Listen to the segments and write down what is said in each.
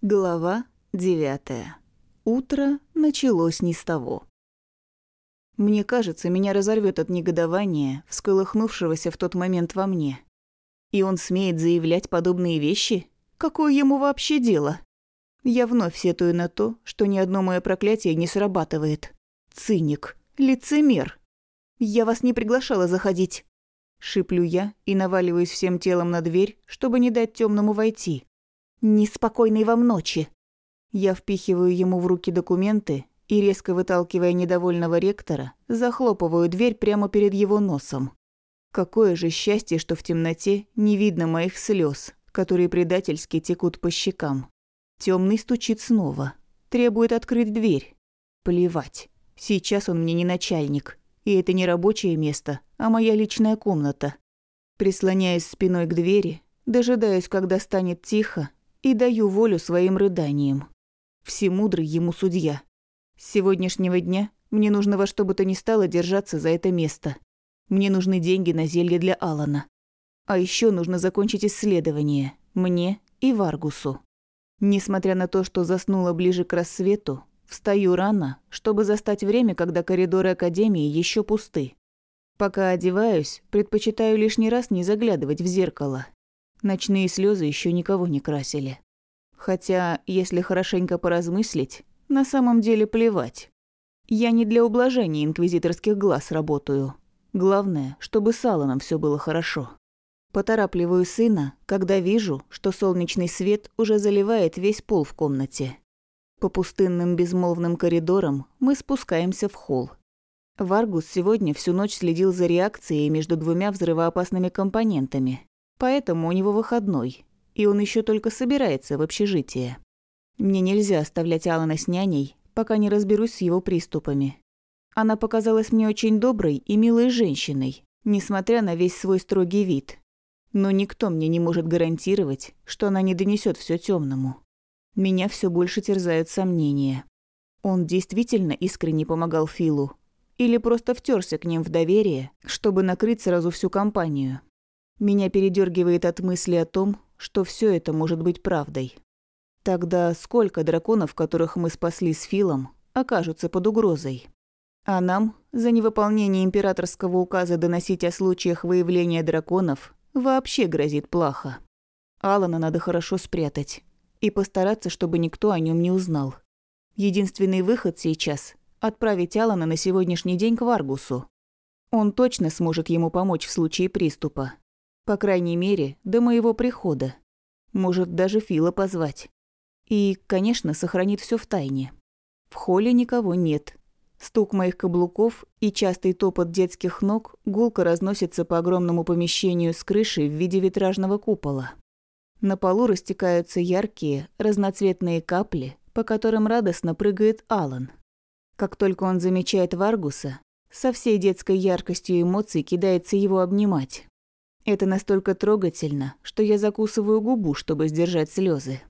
Глава девятая. Утро началось не с того. Мне кажется, меня разорвет от негодования, всколыхнувшегося в тот момент во мне. И он смеет заявлять подобные вещи? Какое ему вообще дело? Я вновь сетую на то, что ни одно мое проклятие не срабатывает. Циник. Лицемер. Я вас не приглашала заходить. Шиплю я и наваливаюсь всем телом на дверь, чтобы не дать темному войти. Неспокойной вам ночи. Я впихиваю ему в руки документы и, резко выталкивая недовольного ректора, захлопываю дверь прямо перед его носом. Какое же счастье, что в темноте не видно моих слез, которые предательски текут по щекам. Темный стучит снова, требует открыть дверь. Плевать. Сейчас он мне не начальник, и это не рабочее место, а моя личная комната. Прислоняясь спиной к двери, дожидаюсь, когда станет тихо, и даю волю своим рыданиям. Всемудрый ему судья. С сегодняшнего дня мне нужно во что бы то ни стало держаться за это место. Мне нужны деньги на зелье для Алана. А еще нужно закончить исследование. Мне и Варгусу. Несмотря на то, что заснула ближе к рассвету, встаю рано, чтобы застать время, когда коридоры Академии еще пусты. Пока одеваюсь, предпочитаю лишний раз не заглядывать в зеркало. Ночные слезы еще никого не красили. Хотя, если хорошенько поразмыслить, на самом деле плевать. Я не для ублажения инквизиторских глаз работаю. Главное, чтобы с Алланом все было хорошо. Поторапливаю сына, когда вижу, что солнечный свет уже заливает весь пол в комнате. По пустынным безмолвным коридорам мы спускаемся в холл. Варгус сегодня всю ночь следил за реакцией между двумя взрывоопасными компонентами, поэтому у него выходной, и он еще только собирается в общежитие. Мне нельзя оставлять Алана с няней, пока не разберусь с его приступами. Она показалась мне очень доброй и милой женщиной, несмотря на весь свой строгий вид. Но никто мне не может гарантировать, что она не донесет все темному. Меня все больше терзают сомнения. Он действительно искренне помогал Филу? Или просто втерся к ним в доверие, чтобы накрыть сразу всю компанию? Меня передергивает от мысли о том, что все это может быть правдой. Тогда сколько драконов, которых мы спасли с Филом, окажутся под угрозой? А нам за невыполнение императорского указа доносить о случаях выявления драконов вообще грозит плохо. Алана надо хорошо спрятать и постараться, чтобы никто о нем не узнал. Единственный выход сейчас – отправить Алана на сегодняшний день к Варгусу. Он точно сможет ему помочь в случае приступа. По крайней мере, до моего прихода. Может, даже Фила позвать. И, конечно, сохранит все в тайне. В холле никого нет. Стук моих каблуков и частый топот детских ног гулко разносится по огромному помещению с крышей в виде витражного купола. На полу растекаются яркие, разноцветные капли, по которым радостно прыгает Алан. Как только он замечает Варгуса, со всей детской яркостью эмоций кидается его обнимать. Это настолько трогательно, что я закусываю губу, чтобы сдержать слезы.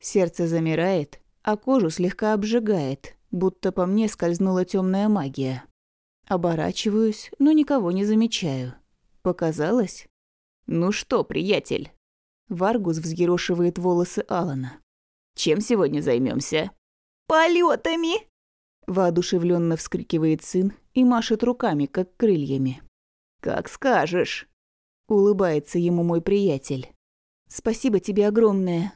Сердце замирает, а кожу слегка обжигает, будто по мне скользнула темная магия. Оборачиваюсь, но никого не замечаю. Показалось? «Ну что, приятель?» Варгус взъерошивает волосы Алана. «Чем сегодня займемся? Полетами! Воодушевленно вскрикивает сын и машет руками, как крыльями. «Как скажешь!» Улыбается ему мой приятель. «Спасибо тебе огромное!»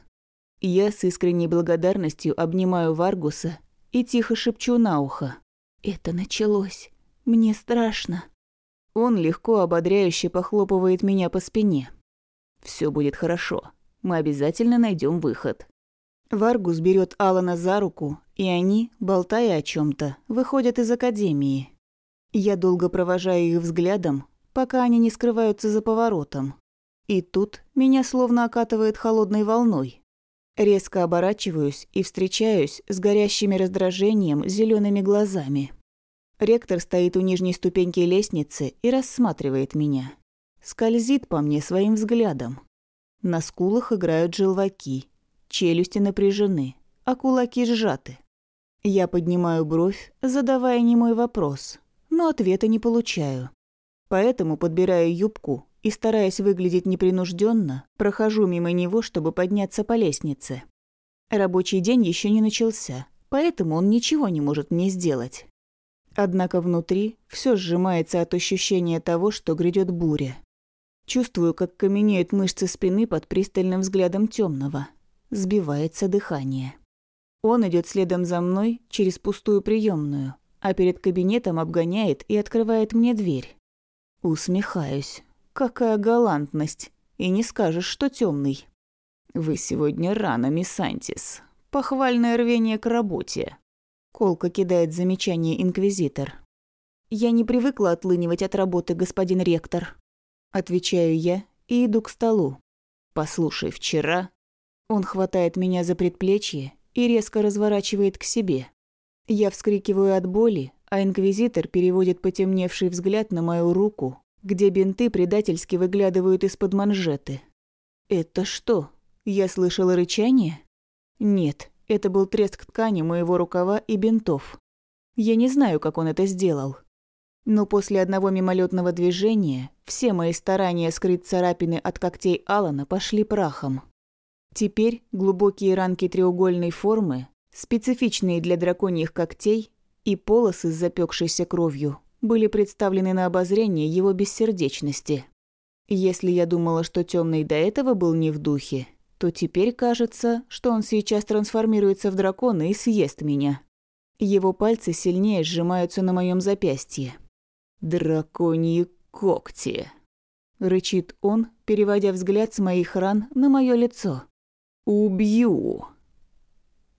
Я с искренней благодарностью обнимаю Варгуса и тихо шепчу на ухо. «Это началось. Мне страшно». Он легко ободряюще похлопывает меня по спине. Все будет хорошо. Мы обязательно найдем выход». Варгус берет Алана за руку, и они, болтая о чем то выходят из академии. Я долго провожаю их взглядом, пока они не скрываются за поворотом. И тут меня словно окатывает холодной волной. Резко оборачиваюсь и встречаюсь с горящими раздражением зелеными глазами. Ректор стоит у нижней ступеньки лестницы и рассматривает меня. Скользит по мне своим взглядом. На скулах играют желваки, челюсти напряжены, а кулаки сжаты. Я поднимаю бровь, задавая немой вопрос, но ответа не получаю. Поэтому подбираю юбку и, стараясь выглядеть непринужденно, прохожу мимо него, чтобы подняться по лестнице. Рабочий день еще не начался, поэтому он ничего не может мне сделать. Однако внутри все сжимается от ощущения того, что грядет буря. Чувствую, как каменеют мышцы спины под пристальным взглядом темного. Сбивается дыхание. Он идет следом за мной через пустую приемную, а перед кабинетом обгоняет и открывает мне дверь. Усмехаюсь. Какая галантность. И не скажешь, что темный. Вы сегодня рано, мисс Антис. Похвальное рвение к работе. Колко кидает замечание инквизитор. Я не привыкла отлынивать от работы, господин ректор. Отвечаю я и иду к столу. Послушай, вчера... Он хватает меня за предплечье и резко разворачивает к себе. Я вскрикиваю от боли, а инквизитор переводит потемневший взгляд на мою руку, где бинты предательски выглядывают из-под манжеты. «Это что? Я слышала рычание?» «Нет, это был треск ткани моего рукава и бинтов. Я не знаю, как он это сделал. Но после одного мимолетного движения все мои старания скрыть царапины от когтей Алана пошли прахом. Теперь глубокие ранки треугольной формы, специфичные для драконьих когтей, и полосы с запекшейся кровью были представлены на обозрение его бессердечности. Если я думала, что темный до этого был не в духе, то теперь кажется, что он сейчас трансформируется в дракона и съест меня. Его пальцы сильнее сжимаются на моем запястье. «Драконьи когти!» – рычит он, переводя взгляд с моих ран на мое лицо. «Убью!»